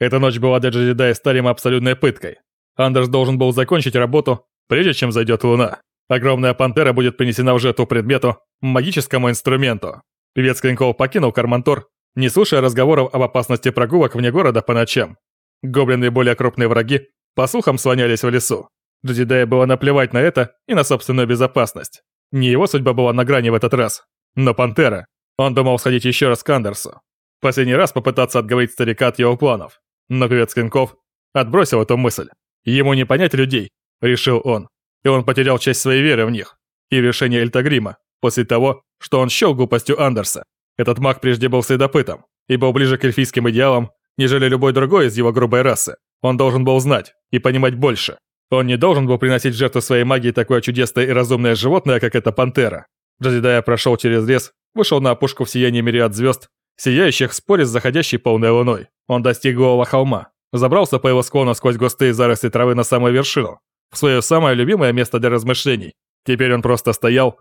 Эта ночь была для Джедидая старым абсолютной пыткой. Андерс должен был закончить работу, прежде чем зайдет луна. Огромная пантера будет принесена в жертву предмету, магическому инструменту. Певец Клинков покинул Кармантор, не слушая разговоров об опасности прогулок вне города по ночам. Гоблины и более крупные враги, по слухам, слонялись в лесу. Джедидая было наплевать на это и на собственную безопасность. Не его судьба была на грани в этот раз, но Пантера. Он думал сходить еще раз к Андерсу. Последний раз попытаться отговорить старика от его планов. Но певец Клинков отбросил эту мысль. Ему не понять людей, решил он и он потерял часть своей веры в них. И решение Эльтагрима, после того, что он счел глупостью Андерса. Этот маг прежде был следопытом и был ближе к эльфийским идеалам, нежели любой другой из его грубой расы. Он должен был знать и понимать больше. Он не должен был приносить жертву своей магии такое чудесное и разумное животное, как эта пантера. Джедидая прошел через лес, вышел на опушку в сиянии мириад звезд, сияющих в споре с заходящей полной луной. Он достиг голого холма, забрался по его склону сквозь густые заросли травы на самую вершину в свое самое любимое место для размышлений. Теперь он просто стоял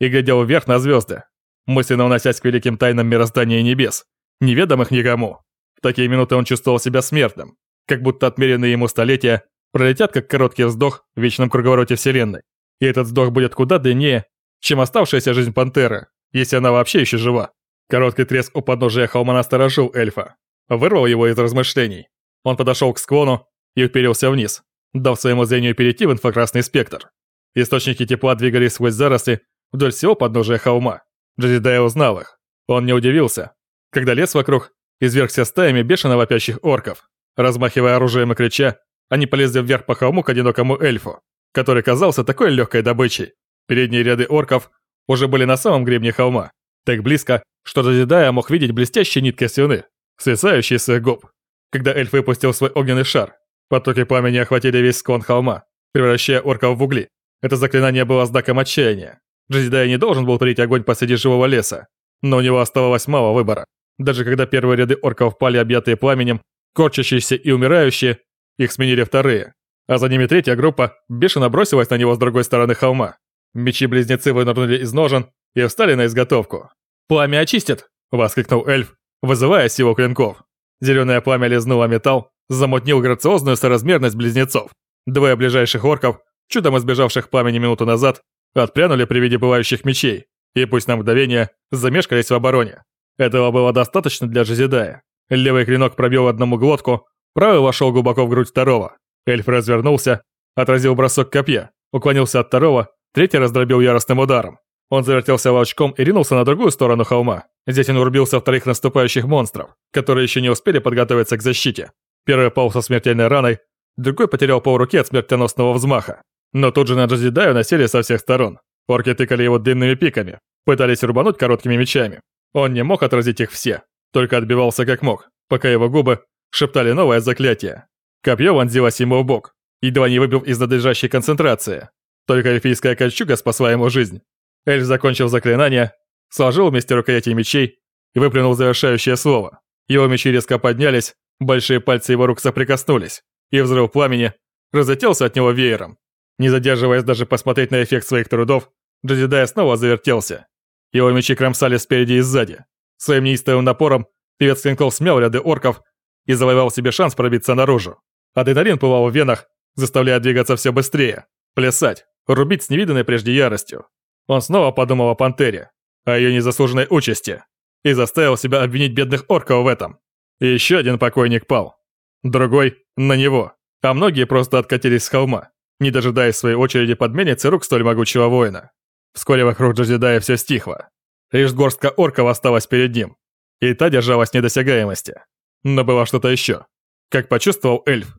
и глядел вверх на звезды, мысленно уносясь к великим тайнам мироздания небес, неведомых никому. В такие минуты он чувствовал себя смертным, как будто отмеренные ему столетия пролетят как короткий вздох в вечном круговороте Вселенной. И этот вздох будет куда длиннее, чем оставшаяся жизнь пантеры, если она вообще еще жива. Короткий треск у подножия холма насторожил эльфа, вырвал его из размышлений. Он подошел к склону и уперился вниз, дав своему зрению перейти в инфракрасный спектр. Источники тепла двигались сквозь заросли вдоль всего подножия холма. Джедидая узнал их. Он не удивился, когда лес вокруг извергся стаями бешено вопящих орков. Размахивая оружием и крича, они полезли вверх по холму к одинокому эльфу, который казался такой легкой добычей. Передние ряды орков уже были на самом гребне холма, так близко, что Джедидая мог видеть блестящие нитки слюны, свисающие с губ. Когда эльф выпустил свой огненный шар, Потоки пламени охватили весь склон холма, превращая орков в угли. Это заклинание было знаком отчаяния. Джедай не должен был творить огонь посреди живого леса, но у него оставалось мало выбора. Даже когда первые ряды орков пали объятые пламенем, корчащиеся и умирающие, их сменили вторые. А за ними третья группа бешено бросилась на него с другой стороны холма. Мечи-близнецы вынырнули из ножен и встали на изготовку. «Пламя очистит!» – воскликнул эльф, вызывая силу клинков. Зеленое пламя лизнуло металл, замутнил грациозную соразмерность близнецов. Двое ближайших орков, чудом избежавших пламени минуту назад, отпрянули при виде бывающих мечей, и пусть на мгновение замешкались в обороне. Этого было достаточно для Джезидая. Левый клинок пробил одному глотку, правый вошел глубоко в грудь второго. Эльф развернулся, отразил бросок копья, уклонился от второго, третий раздробил яростным ударом. Он завертелся волчком и ринулся на другую сторону холма. Здесь он урубился вторых наступающих монстров, которые еще не успели подготовиться к защите. Первый пал со смертельной раной, другой потерял полруки от смертоносного взмаха. Но тут же на Джазидаю насели со всех сторон. Орки тыкали его длинными пиками, пытались рубануть короткими мечами. Он не мог отразить их все, только отбивался как мог, пока его губы шептали новое заклятие. Копье вонзилось ему в бок, едва не выбил из надлежащей концентрации. Только эльфийская кольчуга спасла ему жизнь. Эльф закончил заклинание, сложил вместе рукояти мечей и выплюнул завершающее слово. Его мечи резко поднялись, Большие пальцы его рук соприкоснулись, и взрыв пламени разлетелся от него веером. Не задерживаясь даже посмотреть на эффект своих трудов, Джедидая снова завертелся. Его мечи кромсали спереди и сзади. Своим неистовым напором певец клинков смял ряды орков и завоевал себе шанс пробиться наружу. Адреналин пылал в венах, заставляя двигаться все быстрее, плясать, рубить с невиданной прежде яростью. Он снова подумал о пантере, о ее незаслуженной участи, и заставил себя обвинить бедных орков в этом. Еще один покойник пал. Другой — на него. А многие просто откатились с холма, не дожидаясь своей очереди подмениться рук столь могучего воина. Вскоре вокруг Джазидая все стихло. Лишь горстка орков осталась перед ним, и та держалась недосягаемости. Но было что-то еще. Как почувствовал эльф.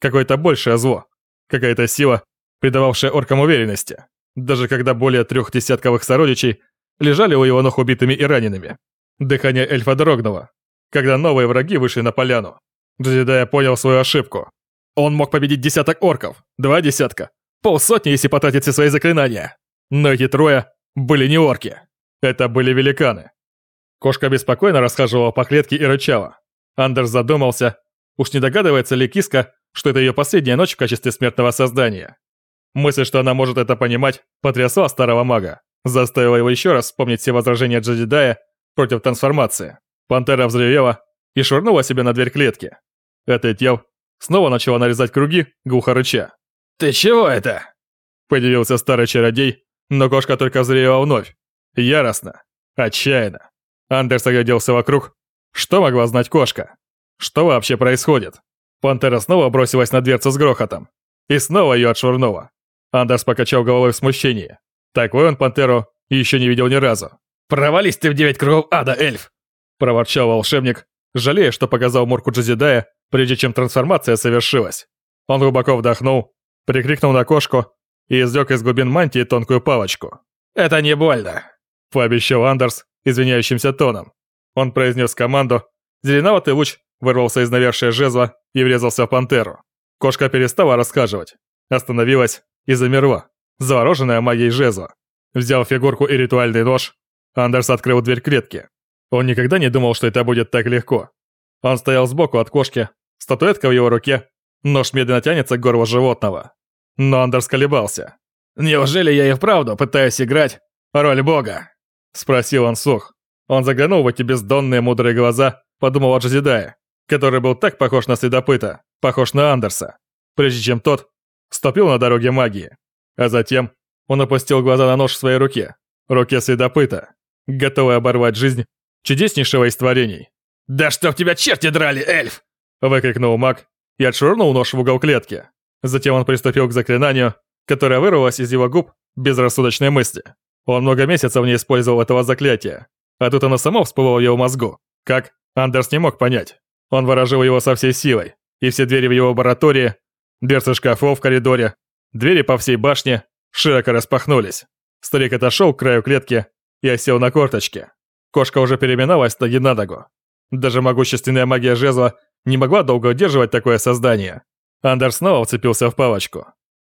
Какое-то большее зло. Какая-то сила, придававшая оркам уверенности. Даже когда более трех десятковых сородичей лежали у его ног убитыми и ранеными. Дыхание эльфа дрогнуло, когда новые враги вышли на поляну. Джедидая понял свою ошибку. Он мог победить десяток орков, два десятка, полсотни, если потратить все свои заклинания. Но эти трое были не орки. Это были великаны. Кошка беспокойно расхаживала по клетке и рычала. Андерс задумался, уж не догадывается ли киска, что это ее последняя ночь в качестве смертного создания. Мысль, что она может это понимать, потрясла старого мага, заставила его еще раз вспомнить все возражения Джедидая против трансформации. Пантера взревела и швырнула себе на дверь клетки. отлетел, снова начала нарезать круги, глухо рыча. «Ты чего это?» Подивился старый чародей, но кошка только взревела вновь. Яростно, отчаянно. Андерс огляделся вокруг. Что могла знать кошка? Что вообще происходит? Пантера снова бросилась на дверцу с грохотом. И снова ее отшвырнула. Андерс покачал головой в смущении. Такой он пантеру еще не видел ни разу. «Провались ты в девять кругов ада, эльф!» Проворчал волшебник, жалея, что показал морку Джазидая, прежде чем трансформация совершилась. Он глубоко вдохнул, прикрикнул на кошку и извлек из глубин мантии тонкую палочку. «Это не больно», — пообещал Андерс извиняющимся тоном. Он произнес команду, зеленоватый луч вырвался из навершия жезла и врезался в пантеру. Кошка перестала расхаживать, остановилась и замерла, завороженная магией жезла. Взял фигурку и ритуальный нож, Андерс открыл дверь клетки. Он никогда не думал, что это будет так легко. Он стоял сбоку от кошки, статуэтка в его руке, нож медленно тянется к горлу животного. Но Андерс колебался. «Неужели я и вправду пытаюсь играть роль бога?» Спросил он сух. Он заглянул в эти бездонные мудрые глаза, подумал о Джазидае, который был так похож на следопыта, похож на Андерса, прежде чем тот вступил на дороге магии. А затем он опустил глаза на нож в своей руке, руке следопыта, готовый оборвать жизнь чудеснейшего из творений. «Да чтоб тебя черти драли, эльф!» выкрикнул маг и отшвырнул нож в угол клетки. Затем он приступил к заклинанию, которое вырвалось из его губ без рассудочной мысли. Он много месяцев не использовал этого заклятия, а тут оно само всплыло в его мозгу. Как? Андерс не мог понять. Он выражил его со всей силой, и все двери в его лаборатории, дверцы шкафов в коридоре, двери по всей башне широко распахнулись. Старик отошел к краю клетки и осел на корточки. Кошка уже переминалась ноги на ногу. Даже могущественная магия жезла не могла долго удерживать такое создание. Андерс снова вцепился в палочку,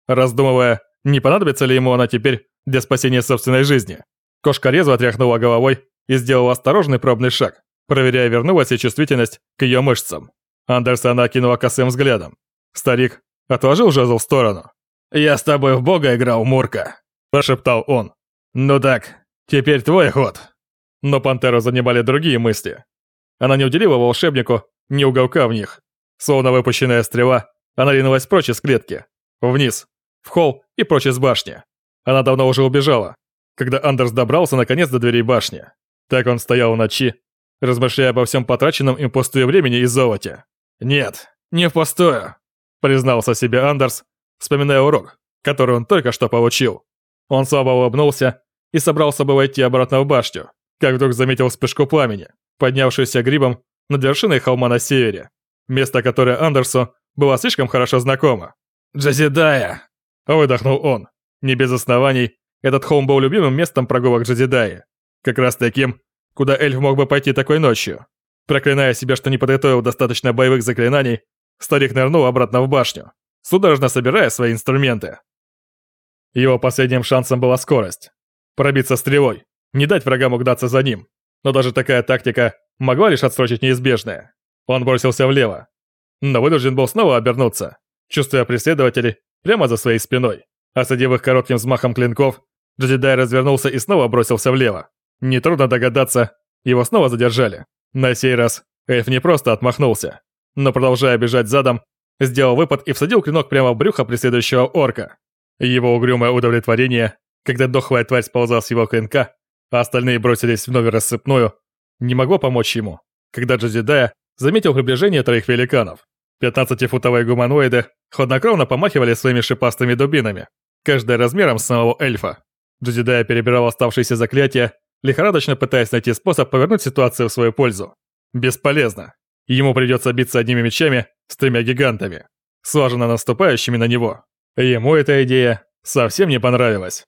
раздумывая, не понадобится ли ему она теперь для спасения собственной жизни. Кошка резво отряхнула головой и сделала осторожный пробный шаг, проверяя, вернулась ли чувствительность к ее мышцам. Андерса она окинула косым взглядом. Старик отложил жезл в сторону. «Я с тобой в бога играл, Мурка», – прошептал он. «Ну так, теперь твой ход». Но пантеру занимали другие мысли. Она не уделила волшебнику ни уголка в них. Словно выпущенная стрела, она ринулась прочь из клетки, вниз, в холл и прочь из башни. Она давно уже убежала, когда Андерс добрался наконец до дверей башни. Так он стоял в ночи, размышляя обо всем потраченном им пустую времени и золоте. «Нет, не впустую», — признался себе Андерс, вспоминая урок, который он только что получил. Он слабо улыбнулся и собрался бы войти обратно в башню, как вдруг заметил вспышку пламени, поднявшуюся грибом над вершиной холма на севере, место которое Андерсу было слишком хорошо знакомо. «Джазидая!» – выдохнул он. Не без оснований, этот холм был любимым местом прогулок Джазидаи. Как раз таким, куда эльф мог бы пойти такой ночью. Проклиная себя, что не подготовил достаточно боевых заклинаний, старик нырнул обратно в башню, судорожно собирая свои инструменты. Его последним шансом была скорость. Пробиться стрелой, не дать врагам угнаться за ним. Но даже такая тактика могла лишь отсрочить неизбежное. Он бросился влево, но вынужден был снова обернуться, чувствуя преследователей прямо за своей спиной. Осадив их коротким взмахом клинков, Джедай развернулся и снова бросился влево. Нетрудно догадаться, его снова задержали. На сей раз эльф не просто отмахнулся, но продолжая бежать задом, сделал выпад и всадил клинок прямо в брюхо преследующего орка. Его угрюмое удовлетворение, когда дохлая тварь сползла с его клинка, а остальные бросились в новую рассыпную, не могло помочь ему, когда Джедидая заметил приближение троих великанов. Пятнадцатифутовые гуманоиды хладнокровно помахивали своими шипастыми дубинами, каждая размером с самого эльфа. Джедидая перебирал оставшиеся заклятия, лихорадочно пытаясь найти способ повернуть ситуацию в свою пользу. Бесполезно. Ему придется биться одними мечами с тремя гигантами, слаженно наступающими на него. Ему эта идея совсем не понравилась.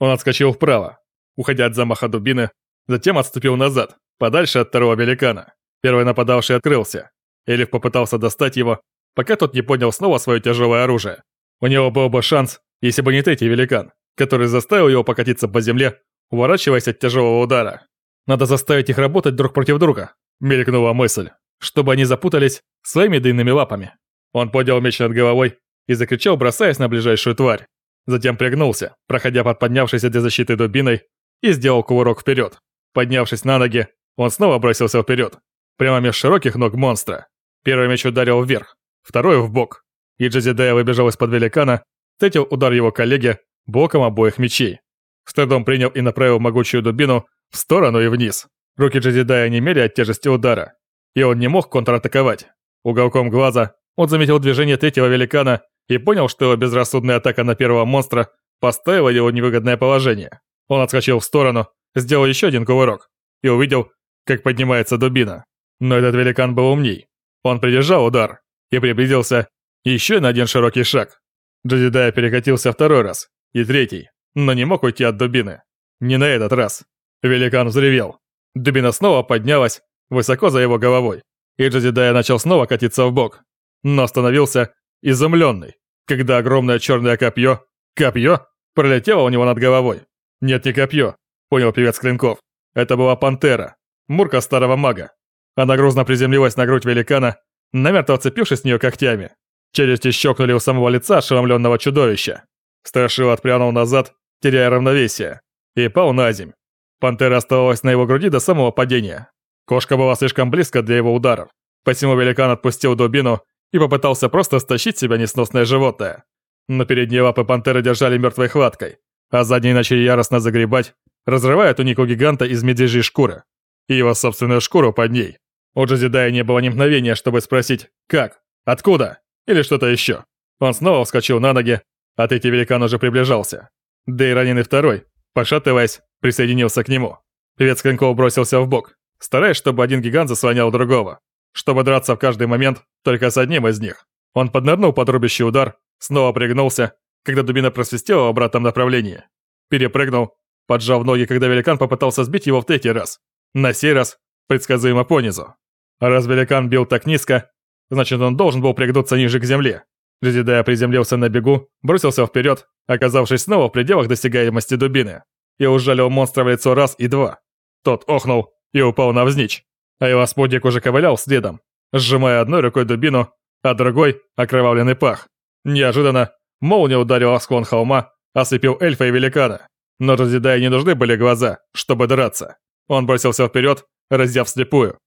Он отскочил вправо, уходя от замаха дубины, затем отступил назад, подальше от второго великана. Первый нападавший открылся. Элиф попытался достать его, пока тот не поднял снова свое тяжелое оружие. У него был бы шанс, если бы не третий великан, который заставил его покатиться по земле, уворачиваясь от тяжелого удара. Надо заставить их работать друг против друга, мелькнула мысль, чтобы они запутались своими длинными лапами. Он поднял меч над головой и закричал, бросаясь на ближайшую тварь. Затем пригнулся, проходя под поднявшейся для защиты дубиной, и сделал кувырок вперед. Поднявшись на ноги, он снова бросился вперед, прямо меж широких ног монстра. Первый меч ударил вверх, второй в бок. И Джазидея выбежал из-под великана, встретил удар его коллеги боком обоих мечей. С трудом принял и направил могучую дубину в сторону и вниз. Руки Джазидая немели от тяжести удара, и он не мог контратаковать. Уголком глаза он заметил движение третьего великана и понял, что его безрассудная атака на первого монстра поставила его невыгодное положение. Он отскочил в сторону, сделал еще один кувырок и увидел, как поднимается дубина. Но этот великан был умней. Он придержал удар и приблизился еще на один широкий шаг. Джедидая перекатился второй раз и третий, но не мог уйти от дубины. Не на этот раз. Великан взревел. Дубина снова поднялась, высоко за его головой, и Джедидая начал снова катиться в бок, но остановился изумленный, когда огромное черное копье, копье, пролетело у него над головой. Нет, не копье, понял певец Клинков. Это была пантера, мурка старого мага. Она грузно приземлилась на грудь великана, намертво цепившись в нее когтями. Челюсти щелкнули у самого лица ошеломленного чудовища. Страшил отпрянул назад, теряя равновесие, и пал на земь. Пантера оставалась на его груди до самого падения. Кошка была слишком близко для его ударов, посему великан отпустил дубину и попытался просто стащить себя несносное животное. Но передние лапы пантеры держали мертвой хваткой, а задние начали яростно загребать, разрывая тунику гиганта из медвежьей шкуры и его собственную шкуру под ней. У Джазидая не было ни мгновения, чтобы спросить «как?», «откуда?» или что-то еще. Он снова вскочил на ноги, а третий великан уже приближался. Да и раненый второй, пошатываясь, присоединился к нему. Певец клинков бросился в бок, стараясь, чтобы один гигант заслонял другого, чтобы драться в каждый момент только с одним из них. Он поднырнул под рубящий удар, снова пригнулся, когда дубина просвистела в обратном направлении. Перепрыгнул, поджав ноги, когда великан попытался сбить его в третий раз. На сей раз предсказуемо понизу. А раз великан бил так низко, значит он должен был пригнуться ниже к земле. Джедидая приземлился на бегу, бросился вперед, оказавшись снова в пределах досягаемости дубины, и ужалил монстра в лицо раз и два. Тот охнул и упал навзничь, а его спутник уже ковылял следом, сжимая одной рукой дубину, а другой — окровавленный пах. Неожиданно молния ударила в склон холма, ослепил эльфа и великана. Но Джедидая не нужны были глаза, чтобы драться. Он бросился вперед, раздев слепую,